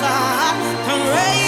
me when you